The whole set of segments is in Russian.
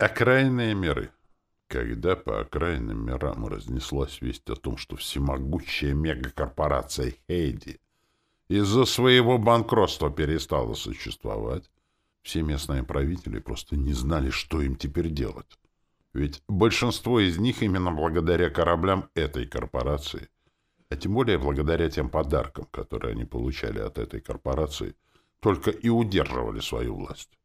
Окраинные миры. Когда по окраинным мирам разнеслась весть о том, что всемогущая мегакорпорация Хейди из-за своего банкротства перестала существовать, все местные правители просто не знали, что им теперь делать. Ведь большинство из них именно благодаря кораблям этой корпорации, а тем более благодаря тем подаркам, которые они получали от этой корпорации, только и удерживали свою власть.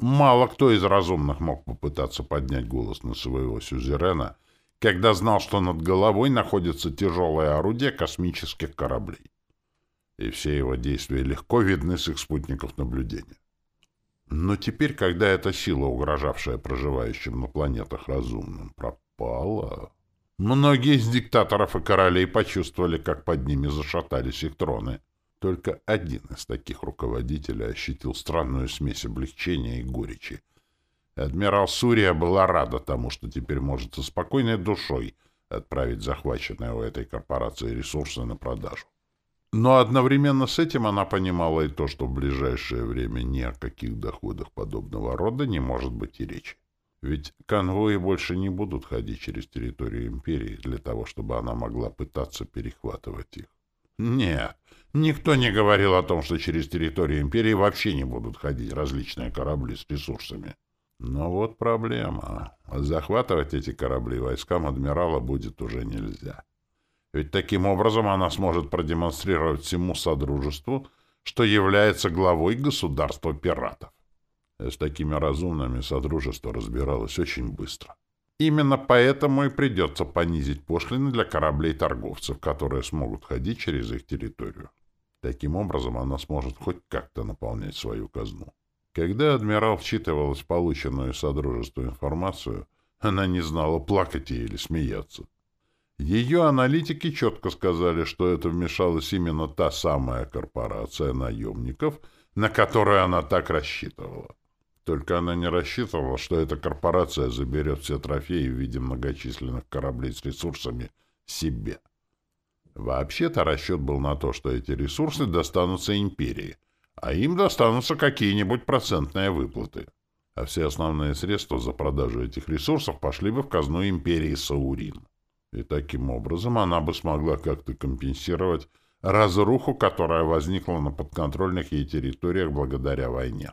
Мало кто из разумных мог попытаться поднять голос на своего сюзерена, когда знал, что над головой находится тяжелое орудие космических кораблей. И все его действия легко видны с их спутников наблюдения. Но теперь, когда эта сила, угрожавшая проживающим на планетах разумным, пропала, многие из диктаторов и королей почувствовали, как под ними зашатались их троны — только один из таких руководителей ощутил странную смесь облегчения и горечи. Адмирал Сурия была рада тому, что теперь может со спокойной душой отправить захваченные у этой корпорации ресурсы на продажу. Но одновременно с этим она понимала и то, что в ближайшее время ни о каких доходах подобного рода не может быть и речи. Ведь конвои больше не будут ходить через территорию империи для того, чтобы она могла пытаться перехватывать их. Нет, никто не говорил о том, что через территорию империи вообще не будут ходить различные корабли с ресурсами. Но вот проблема. Захватывать эти корабли войскам адмирала будет уже нельзя. Ведь таким образом она сможет продемонстрировать всему Содружеству, что является главой государства пиратов. С такими разумными Содружество разбиралось очень быстро. Именно поэтому и придется понизить пошлины для кораблей-торговцев, которые смогут ходить через их территорию. Таким образом, она сможет хоть как-то наполнять свою казну. Когда адмирал вчитывалась в полученную Содружеству информацию, она не знала, плакать ей или смеяться. Ее аналитики четко сказали, что это вмешалась именно та самая корпорация наемников, на которую она так рассчитывала. Только она не рассчитывала, что эта корпорация заберет все трофеи в виде многочисленных кораблей с ресурсами себе. Вообще-то расчет был на то, что эти ресурсы достанутся империи, а им достанутся какие-нибудь процентные выплаты. А все основные средства за продажу этих ресурсов пошли бы в казну империи Саурин. И таким образом она бы смогла как-то компенсировать разруху, которая возникла на подконтрольных ей территориях благодаря войне.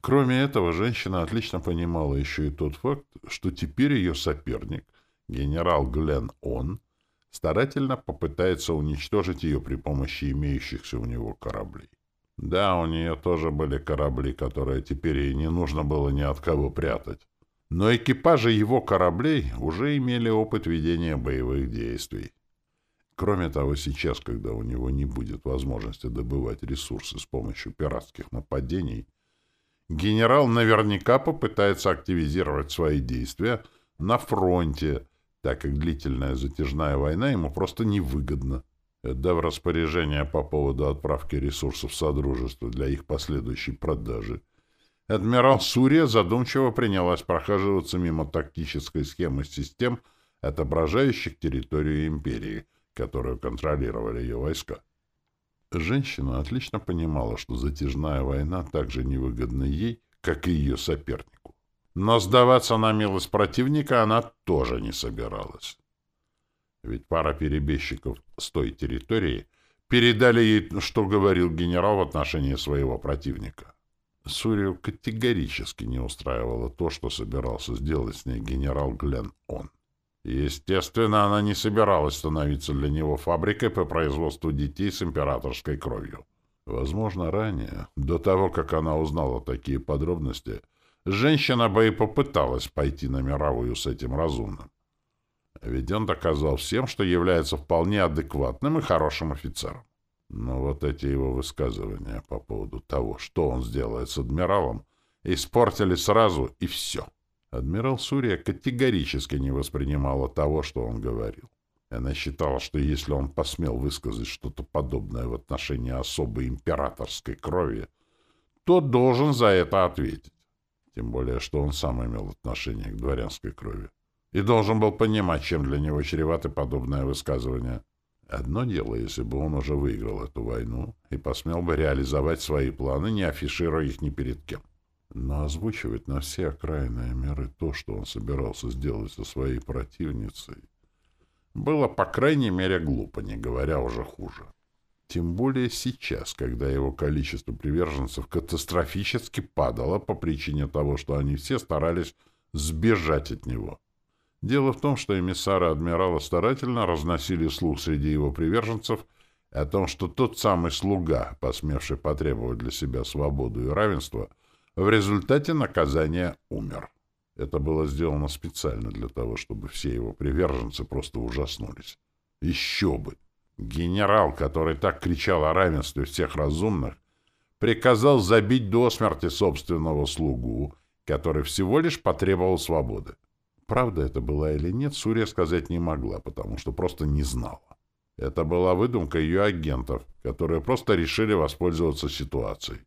Кроме этого, женщина отлично понимала еще и тот факт, что теперь ее соперник, генерал Глен Он, старательно попытается уничтожить ее при помощи имеющихся у него кораблей. Да, у нее тоже были корабли, которые теперь ей не нужно было ни от кого прятать. Но экипажи его кораблей уже имели опыт ведения боевых действий. Кроме того, сейчас, когда у него не будет возможности добывать ресурсы с помощью пиратских нападений, генерал наверняка попытается активизировать свои действия на фронте, так как длительная затяжная война ему просто невыгодна. Дав распоряжение по поводу отправки ресурсов Содружества для их последующей продажи, адмирал Сурия задумчиво принялась прохаживаться мимо тактической схемы систем, отображающих территорию империи, которую контролировали ее войска. Женщина отлично понимала, что затяжная война так же невыгодна ей, как и ее сопернику. Но сдаваться на милость противника она тоже не собиралась. Ведь пара перебежчиков с той территории передали ей, что говорил генерал в отношении своего противника. Сурию категорически не устраивало то, что собирался сделать с ней генерал Глен Он. Естественно, она не собиралась становиться для него фабрикой по производству детей с императорской кровью. Возможно, ранее, до того, как она узнала такие подробности, женщина бы и попыталась пойти на мировую с этим разумным. Ведь он доказал всем, что является вполне адекватным и хорошим офицером. Но вот эти его высказывания по поводу того, что он сделает с адмиралом, испортили сразу и все. Адмирал Сурия категорически не воспринимала того, что он говорил. Она считала, что если он посмел высказать что-то подобное в отношении особой императорской крови, то должен за это ответить. Тем более, что он сам имел отношение к дворянской крови. И должен был понимать, чем для него чреваты подобное высказывание. Одно дело, если бы он уже выиграл эту войну и посмел бы реализовать свои планы, не афишируя их ни перед кем. Но озвучивать на все окраинные миры то, что он собирался сделать со своей противницей, было, по крайней мере, глупо, не говоря уже хуже. Тем более сейчас, когда его количество приверженцев катастрофически падало по причине того, что они все старались сбежать от него. Дело в том, что эмиссары адмирала старательно разносили слух среди его приверженцев о том, что тот самый слуга, посмевший потребовать для себя свободу и равенство, в результате наказания умер. Это было сделано специально для того, чтобы все его приверженцы просто ужаснулись. Еще бы! Генерал, который так кричал о равенстве всех разумных, приказал забить до смерти собственного слугу, который всего лишь потребовал свободы. Правда это была или нет, Сурия сказать не могла, потому что просто не знала. Это была выдумка ее агентов, которые просто решили воспользоваться ситуацией.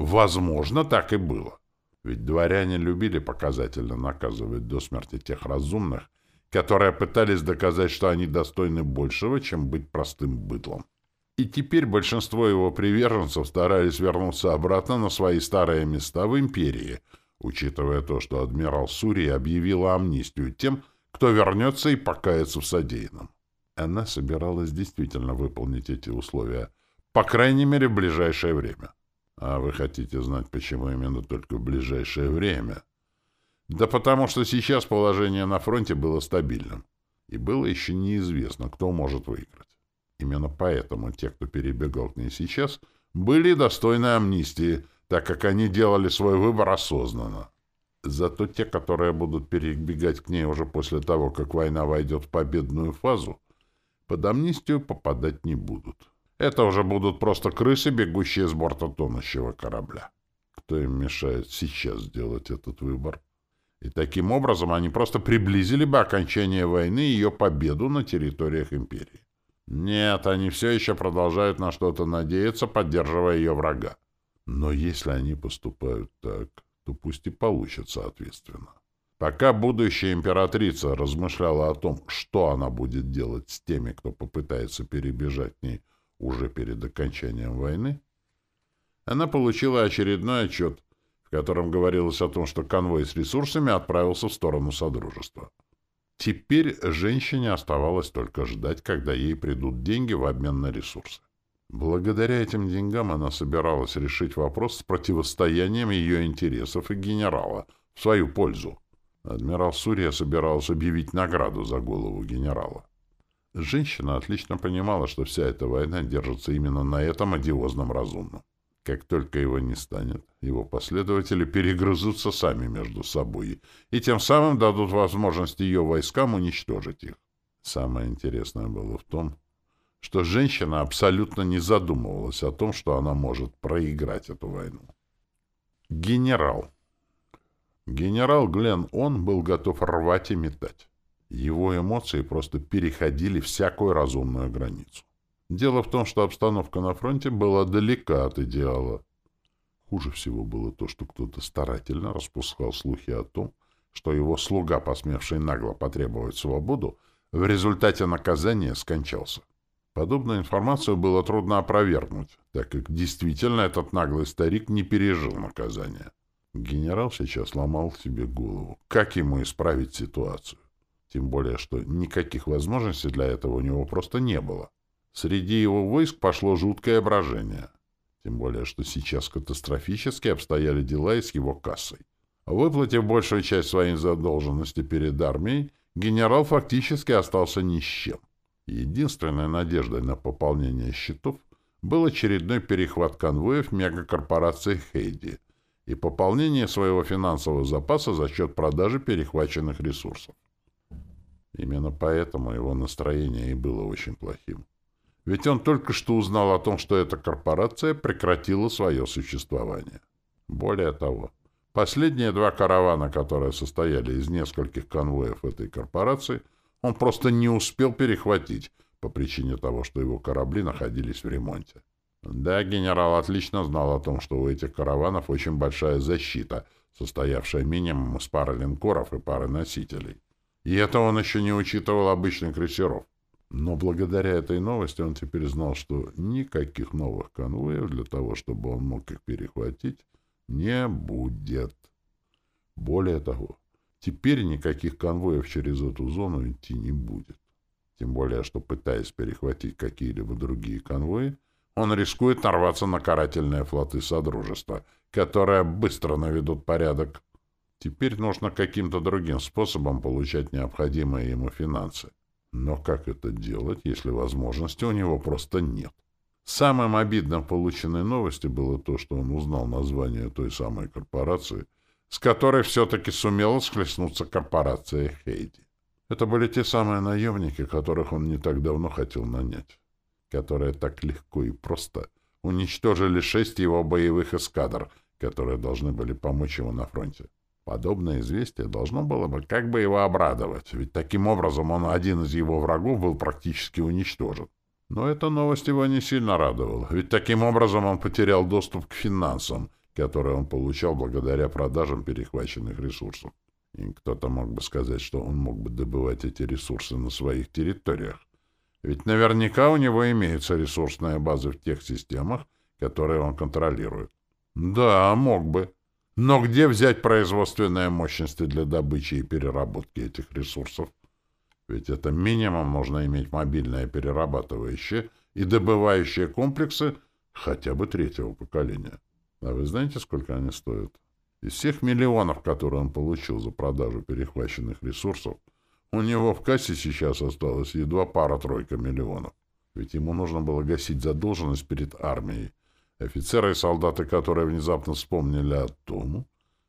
Возможно, так и было. Ведь дворяне любили показательно наказывать до смерти тех разумных, которые пытались доказать, что они достойны большего, чем быть простым быдлом. И теперь большинство его приверженцев старались вернуться обратно на свои старые места в империи, учитывая то, что адмирал Сурии объявила амнистию тем, кто вернется и покается в содеянном. Она собиралась действительно выполнить эти условия, по крайней мере, в ближайшее время. А вы хотите знать, почему именно только в ближайшее время? Да потому что сейчас положение на фронте было стабильным, и было еще неизвестно, кто может выиграть. Именно поэтому те, кто перебегал к ней сейчас, были достойны амнистии, так как они делали свой выбор осознанно. Зато те, которые будут перебегать к ней уже после того, как война войдет в победную фазу, под амнистию попадать не будут. Это уже будут просто крысы, бегущие с борта тонущего корабля. Кто им мешает сейчас сделать этот выбор? И таким образом они просто приблизили бы окончание войны и ее победу на территориях империи. Нет, они все еще продолжают на что-то надеяться, поддерживая ее врага. Но если они поступают так, то пусть и получат соответственно. Пока будущая императрица размышляла о том, что она будет делать с теми, кто попытается перебежать к ней уже перед окончанием войны, она получила очередной отчет, в котором говорилось о том, что конвой с ресурсами отправился в сторону Содружества. Теперь женщине оставалось только ждать, когда ей придут деньги в обмен на ресурсы. Благодаря этим деньгам она собиралась решить вопрос с противостоянием ее интересов и генерала в свою пользу. Адмирал Сурия собирался объявить награду за голову генерала. Женщина отлично понимала, что вся эта война держится именно на этом одиозном разумном. Как только его не станет, его последователи перегрызутся сами между собой и тем самым дадут возможность ее войскам уничтожить их. Самое интересное было в том, что женщина абсолютно не задумывалась о том, что она может проиграть эту войну. Генерал. Генерал Глен Он был готов рвать и метать. Его эмоции просто переходили всякую разумную границу. Дело в том, что обстановка на фронте была далека от идеала. Хуже всего было то, что кто-то старательно распускал слухи о том, что его слуга, посмевший нагло потребовать свободу, в результате наказания скончался. Подобную информацию было трудно опровергнуть, так как действительно этот наглый старик не пережил наказание. Генерал сейчас ломал себе голову, как ему исправить ситуацию. Тем более, что никаких возможностей для этого у него просто не было. Среди его войск пошло жуткое брожение. Тем более, что сейчас катастрофически обстояли дела и с его кассой. Выплатив большую часть своей задолженности перед армией, генерал фактически остался ни с чем. Единственной надеждой на пополнение счетов был очередной перехват конвоев мегакорпорации «Хейди» и пополнение своего финансового запаса за счет продажи перехваченных ресурсов. Именно поэтому его настроение и было очень плохим. Ведь он только что узнал о том, что эта корпорация прекратила свое существование. Более того, последние два каравана, которые состояли из нескольких конвоев этой корпорации, он просто не успел перехватить по причине того, что его корабли находились в ремонте. Да, генерал отлично знал о том, что у этих караванов очень большая защита, состоявшая минимум из пары линкоров и пары носителей. И это он еще не учитывал обычных крейсеров. Но благодаря этой новости он теперь знал, что никаких новых конвоев для того, чтобы он мог их перехватить, Не будет. Более того, теперь никаких конвоев через эту зону идти не будет. Тем более, что, пытаясь перехватить какие-либо другие конвои, он рискует нарваться на карательные флоты Содружества, которые быстро наведут порядок. Теперь нужно каким-то другим способом получать необходимые ему финансы. Но как это делать, если возможности у него просто нет? Самым обидным в полученной новости было то, что он узнал название той самой корпорации, с которой все-таки сумела схлестнуться корпорация Хейди. Это были те самые наемники, которых он не так давно хотел нанять, которые так легко и просто уничтожили шесть его боевых эскадр, которые должны были помочь ему на фронте. Подобное известие должно было бы как бы его обрадовать, ведь таким образом он один из его врагов был практически уничтожен. Но эта новость его не сильно радовала, ведь таким образом он потерял доступ к финансам, которые он получал благодаря продажам перехваченных ресурсов. И кто-то мог бы сказать, что он мог бы добывать эти ресурсы на своих территориях. Ведь наверняка у него имеются ресурсные базы в тех системах, которые он контролирует. Да, мог бы. Но где взять производственные мощности для добычи и переработки этих ресурсов? Ведь это минимум нужно иметь мобильные перерабатывающие и добывающие комплексы хотя бы третьего поколения. А вы знаете, сколько они стоят? Из всех миллионов, которые он получил за продажу перехваченных ресурсов, у него в кассе сейчас осталось едва пара-тройка миллионов. Ведь ему нужно было гасить задолженность перед армией. Офицеры и солдаты, которые внезапно вспомнили о том,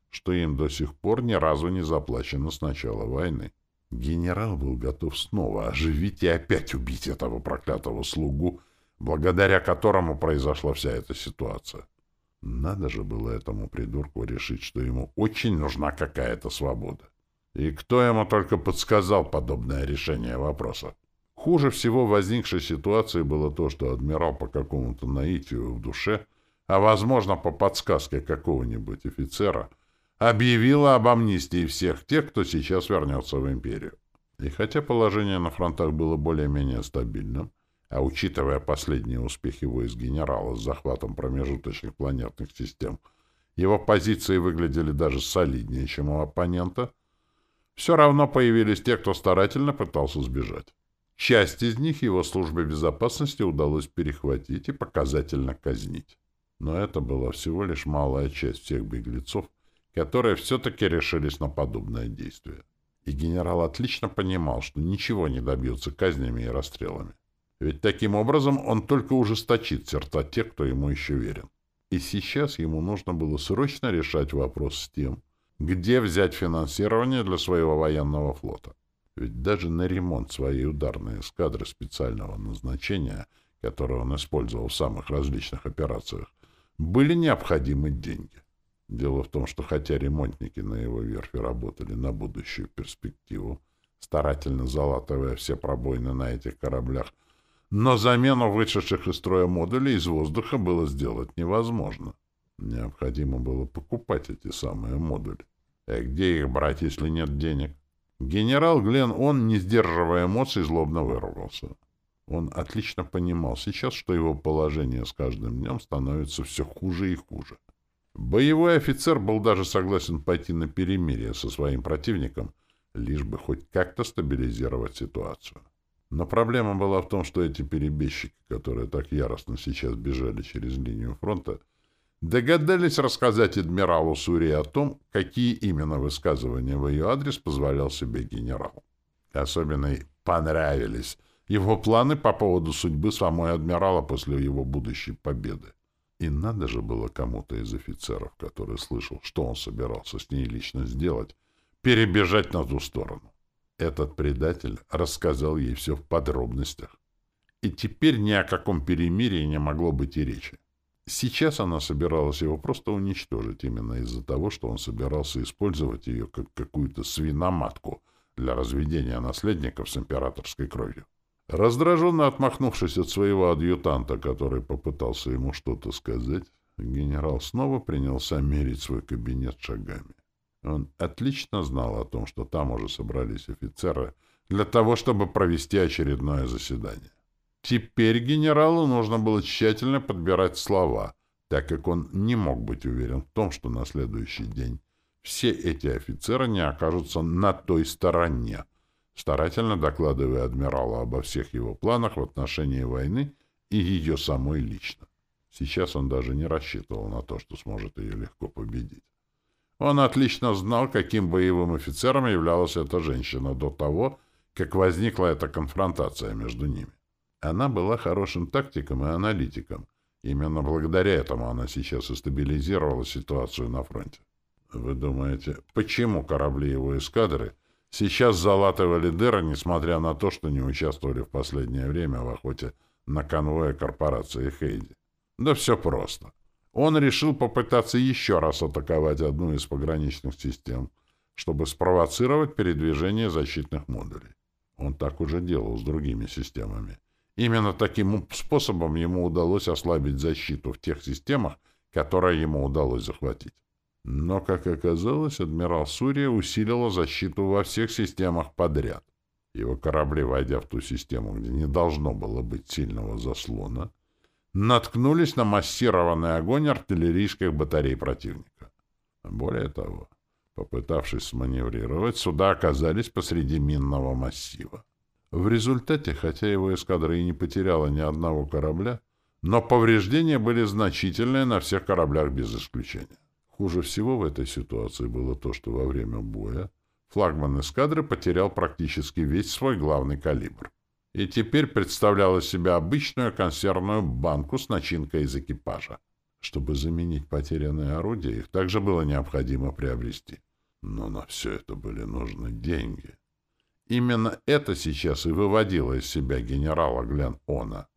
что им до сих пор ни разу не заплачено с начала войны. Генерал был готов снова оживить и опять убить этого проклятого слугу, благодаря которому произошла вся эта ситуация. Надо же было этому придурку решить, что ему очень нужна какая-то свобода. И кто ему только подсказал подобное решение вопроса? Хуже всего возникшей ситуации было то, что адмирал по какому-то наитию в душе, а, возможно, по подсказке какого-нибудь офицера, объявила об амнистии всех тех, кто сейчас вернется в империю. И хотя положение на фронтах было более-менее стабильным, а учитывая последние успехи войск генерала с захватом промежуточных планетных систем, его позиции выглядели даже солиднее, чем у оппонента, все равно появились те, кто старательно пытался сбежать. Часть из них его службе безопасности удалось перехватить и показательно казнить. Но это была всего лишь малая часть всех беглецов, которые все-таки решились на подобное действие. И генерал отлично понимал, что ничего не добьются казнями и расстрелами. Ведь таким образом он только ужесточит сердца тех, кто ему еще верен. И сейчас ему нужно было срочно решать вопрос с тем, где взять финансирование для своего военного флота. Ведь даже на ремонт своей ударной эскадры специального назначения, которую он использовал в самых различных операциях, были необходимы деньги. Дело в том, что хотя ремонтники на его верфи работали на будущую перспективу, старательно залатывая все пробоины на этих кораблях, но замену вышедших из строя модулей из воздуха было сделать невозможно. Необходимо было покупать эти самые модули. А где их брать, если нет денег? Генерал Глен, он, не сдерживая эмоций, злобно выругался. Он отлично понимал сейчас, что его положение с каждым днем становится все хуже и хуже. Боевой офицер был даже согласен пойти на перемирие со своим противником, лишь бы хоть как-то стабилизировать ситуацию. Но проблема была в том, что эти перебежчики, которые так яростно сейчас бежали через линию фронта, догадались рассказать адмиралу Сури о том, какие именно высказывания в ее адрес позволял себе генерал. Особенно понравились его планы по поводу судьбы самой адмирала после его будущей победы. И надо же было кому-то из офицеров, который слышал, что он собирался с ней лично сделать, перебежать на ту сторону. Этот предатель рассказал ей все в подробностях. И теперь ни о каком перемирии не могло быть и речи. Сейчас она собиралась его просто уничтожить именно из-за того, что он собирался использовать ее как какую-то свиноматку для разведения наследников с императорской кровью. Раздраженно отмахнувшись от своего адъютанта, который попытался ему что-то сказать, генерал снова принялся мерить свой кабинет шагами. Он отлично знал о том, что там уже собрались офицеры для того, чтобы провести очередное заседание. Теперь генералу нужно было тщательно подбирать слова, так как он не мог быть уверен в том, что на следующий день все эти офицеры не окажутся на той стороне, старательно докладывая адмиралу обо всех его планах в отношении войны и ее самой лично. Сейчас он даже не рассчитывал на то, что сможет ее легко победить. Он отлично знал, каким боевым офицером являлась эта женщина до того, как возникла эта конфронтация между ними. Она была хорошим тактиком и аналитиком. Именно благодаря этому она сейчас и стабилизировала ситуацию на фронте. Вы думаете, почему корабли его эскадры сейчас залатывали дыры, несмотря на то, что не участвовали в последнее время в охоте на конвое корпорации Хейди? Да все просто. Он решил попытаться еще раз атаковать одну из пограничных систем, чтобы спровоцировать передвижение защитных модулей. Он так уже делал с другими системами. Именно таким способом ему удалось ослабить защиту в тех системах, которые ему удалось захватить. Но, как оказалось, адмирал Сурия усилила защиту во всех системах подряд. Его корабли, войдя в ту систему, где не должно было быть сильного заслона, наткнулись на массированный огонь артиллерийских батарей противника. Более того, попытавшись сманеврировать, суда оказались посреди минного массива. В результате, хотя его эскадра и не потеряла ни одного корабля, но повреждения были значительные на всех кораблях без исключения. Хуже всего в этой ситуации было то, что во время боя флагман эскадры потерял практически весь свой главный калибр и теперь представлял из себя обычную консервную банку с начинкой из экипажа. Чтобы заменить потерянные орудия, их также было необходимо приобрести. Но на все это были нужны деньги. Именно это сейчас и выводило из себя генерала Глен Она,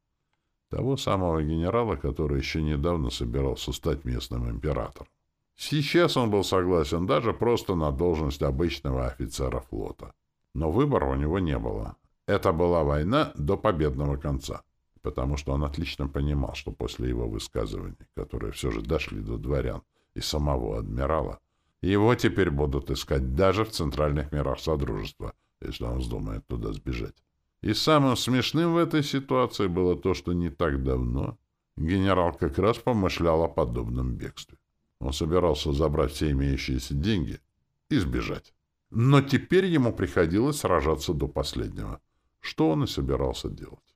того самого генерала, который еще недавно собирался стать местным императором. Сейчас он был согласен даже просто на должность обычного офицера флота. Но выбора у него не было. Это была война до победного конца, потому что он отлично понимал, что после его высказываний, которые все же дошли до дворян и самого адмирала, его теперь будут искать даже в центральных мирах Содружества, если он вздумает туда сбежать. И самым смешным в этой ситуации было то, что не так давно генерал как раз помышлял о подобном бегстве. Он собирался забрать все имеющиеся деньги и сбежать. Но теперь ему приходилось сражаться до последнего что он и собирался делать.